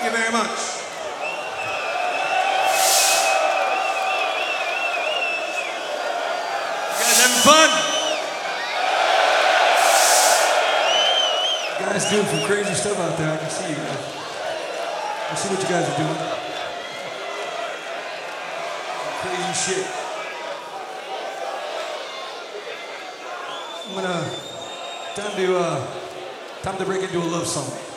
Thank you very much. You guys having fun? You guys doing some crazy stuff out there. I can see you guys. I see what you guys are doing. Crazy shit. I'm gonna time to uh, time to break into a love song.